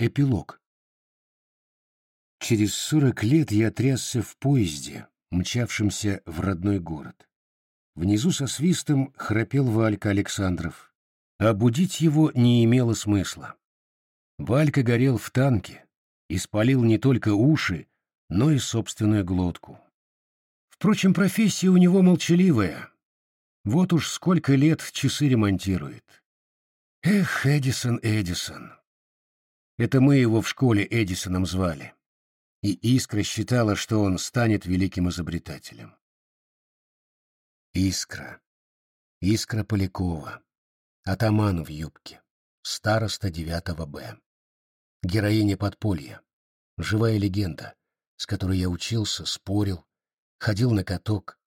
Эпилог. Через сорок лет я трясся в поезде, мчавшемся в родной город. Внизу со свистом храпел Валька Александров, а будить его не имело смысла. Валька горел в танке и спалил не только уши, но и собственную глотку. Впрочем, профессия у него молчаливая. Вот уж сколько лет часы ремонтирует. Эх, Эдисон, Эдисон. Это мы его в школе Эдисоном звали. И Искра считала, что он станет великим изобретателем. Искра. Искра Полякова. Атаман в юбке. Староста 9 Б. Героиня подполья. Живая легенда, с которой я учился, спорил, ходил на каток,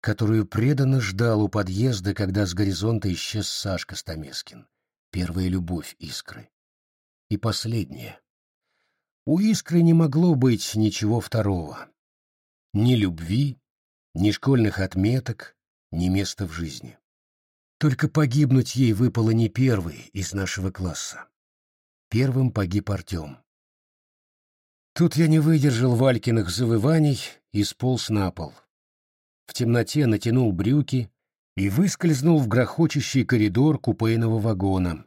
которую преданно ждал у подъезда, когда с горизонта исчез Сашка Стамескин, первая любовь Искры. И последнее. У Искры не могло быть ничего второго. Ни любви, ни школьных отметок, ни места в жизни. Только погибнуть ей выпало не первый из нашего класса. Первым погиб Артем. Тут я не выдержал Валькиных завываний и сполз на пол. В темноте натянул брюки и выскользнул в грохочущий коридор купейного вагона.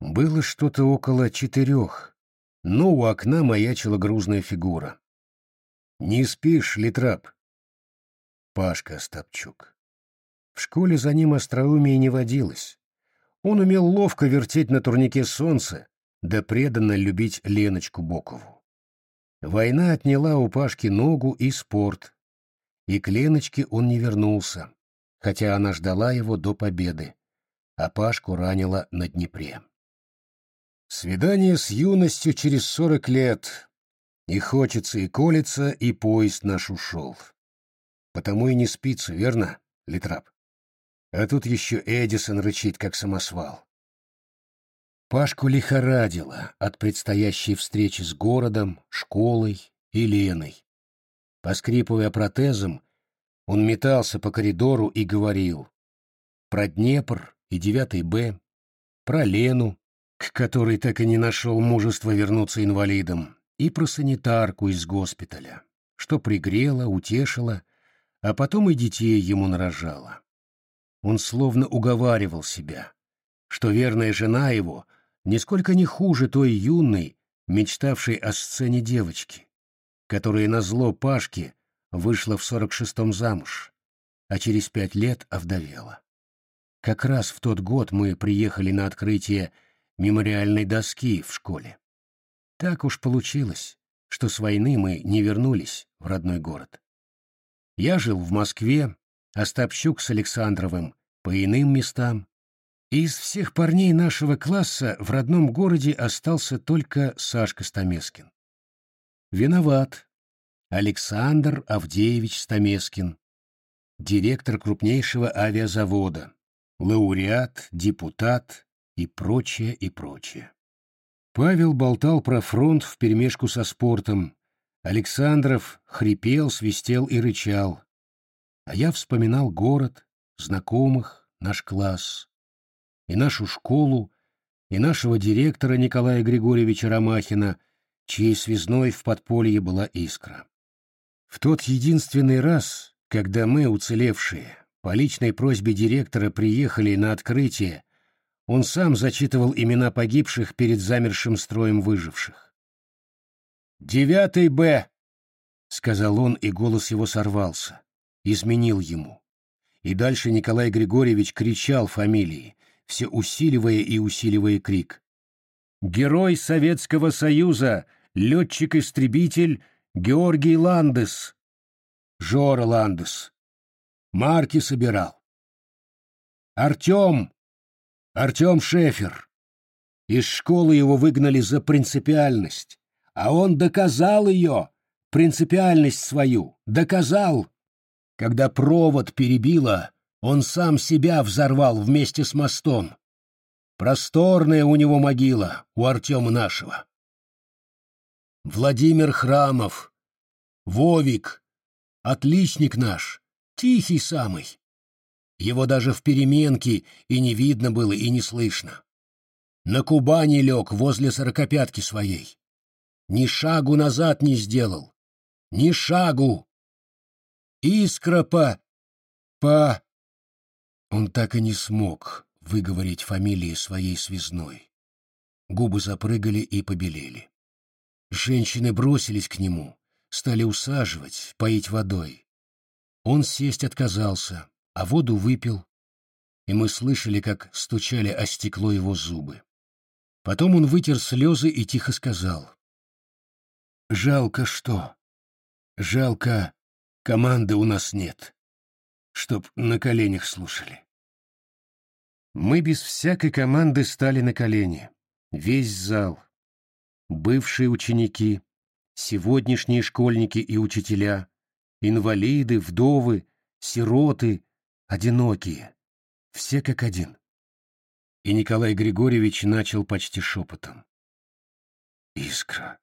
Было что-то около четырех, но у окна маячила грузная фигура. «Не спишь, Литрап?» Пашка Остапчук. В школе за ним остроумия не водилось. Он умел ловко вертеть на турнике солнце, да преданно любить Леночку Бокову. Война отняла у Пашки ногу и спорт, и к Леночке он не вернулся, хотя она ждала его до победы, а Пашку ранила на Днепре. Свидание с юностью через сорок лет. И хочется, и колется, и поезд наш ушел. Потому и не спится, верно, Литрап? А тут еще Эдисон рычит, как самосвал. Пашку лихорадило от предстоящей встречи с городом, школой и Леной. Поскрипывая протезом, он метался по коридору и говорил про Днепр и 9 Б, про Лену, к которой так и не нашел мужества вернуться инвалидом, и про санитарку из госпиталя, что пригрела, утешила, а потом и детей ему нарожала. Он словно уговаривал себя, что верная жена его нисколько не хуже той юной, мечтавшей о сцене девочки, которая на зло Пашке вышла в сорок шестом замуж, а через пять лет овдовела. Как раз в тот год мы приехали на открытие мемориальной доски в школе. Так уж получилось, что с войны мы не вернулись в родной город. Я жил в Москве, Остапчук с Александровым по иным местам. из всех парней нашего класса в родном городе остался только Сашка Стамескин. Виноват. Александр Авдеевич Стамескин, директор крупнейшего авиазавода, лауреат, депутат, и прочее, и прочее. Павел болтал про фронт вперемешку со спортом. Александров хрипел, свистел и рычал. А я вспоминал город, знакомых, наш класс, и нашу школу, и нашего директора Николая Григорьевича Ромахина, чьей связной в подполье была искра. В тот единственный раз, когда мы, уцелевшие, по личной просьбе директора приехали на открытие он сам зачитывал имена погибших перед замершим строем выживших. «Девятый Б», — сказал он, и голос его сорвался, изменил ему. И дальше Николай Григорьевич кричал фамилии, все усиливая и усиливая крик. «Герой Советского Союза, летчик-истребитель Георгий Ландес!» Жора Ландес. Марки собирал. «Артем!» Артем Шефер. Из школы его выгнали за принципиальность, а он доказал ее, принципиальность свою, доказал. Когда провод перебило, он сам себя взорвал вместе с мостом. Просторная у него могила, у Артема нашего. Владимир Храмов, Вовик, отличник наш, тихий самый. Его даже в переменке и не видно было, и не слышно. На Кубани лег возле сорокопятки своей. Ни шагу назад не сделал. Ни шагу. Искра по... по... Он так и не смог выговорить фамилии своей связной. Губы запрыгали и побелели. Женщины бросились к нему, стали усаживать, поить водой. Он сесть отказался, а воду выпил, и мы слышали, как стучали о стекло его зубы. Потом он вытер слезы и тихо сказал. «Жалко что? Жалко, команды у нас нет, чтоб на коленях слушали». Мы без всякой команды стали на колени. Весь зал. Бывшие ученики, сегодняшние школьники и учителя, инвалиды, вдовы, сироты, одинокие. Все как один. И Николай Григорьевич начал почти шепотом. «Искра,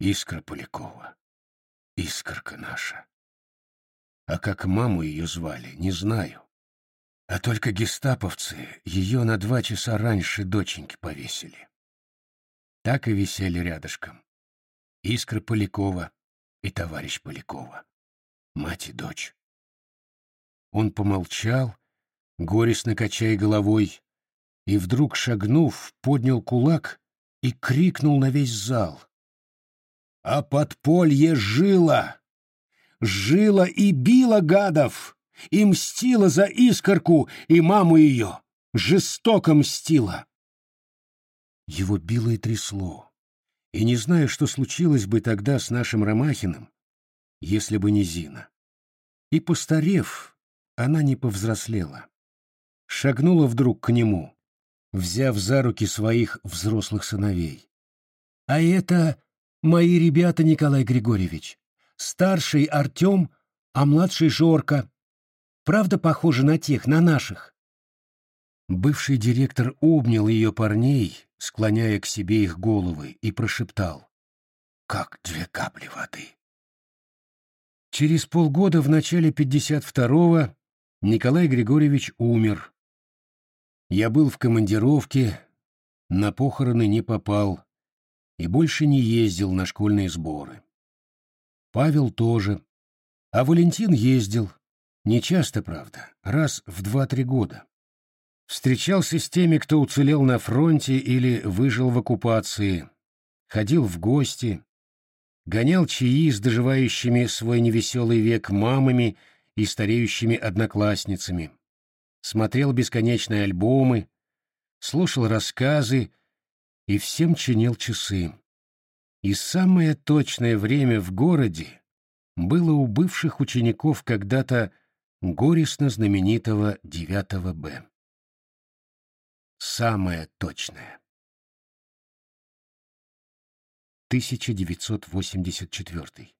искра Полякова, искорка наша. А как маму ее звали, не знаю. А только гестаповцы ее на два часа раньше доченьки повесили. Так и висели рядышком. Искра Полякова и товарищ Полякова. Мать и дочь. Он помолчал, горестно качая головой, и вдруг, шагнув, поднял кулак и крикнул на весь зал. «А подполье жило! Жило и било гадов! И мстила за искорку и маму ее! Жестоко мстила!» Его било и трясло. И не знаю, что случилось бы тогда с нашим Ромахиным, если бы не Зина. И, постарев, она не повзрослела. Шагнула вдруг к нему, взяв за руки своих взрослых сыновей. «А это мои ребята, Николай Григорьевич. Старший Артем, а младший Жорка. Правда похожи на тех, на наших?» Бывший директор обнял ее парней, склоняя к себе их головы, и прошептал. «Как две капли воды». Через полгода, в начале 52-го, Николай Григорьевич умер. Я был в командировке, на похороны не попал и больше не ездил на школьные сборы. Павел тоже, а Валентин ездил, не часто, правда, раз в два-три года. Встречался с теми, кто уцелел на фронте или выжил в оккупации, ходил в гости, гонял чаи с доживающими свой невеселый век мамами и стареющими одноклассницами, смотрел бесконечные альбомы, слушал рассказы и всем чинил часы. И самое точное время в городе было у бывших учеников когда-то горестно знаменитого 9 Б. Самое точное. 1984.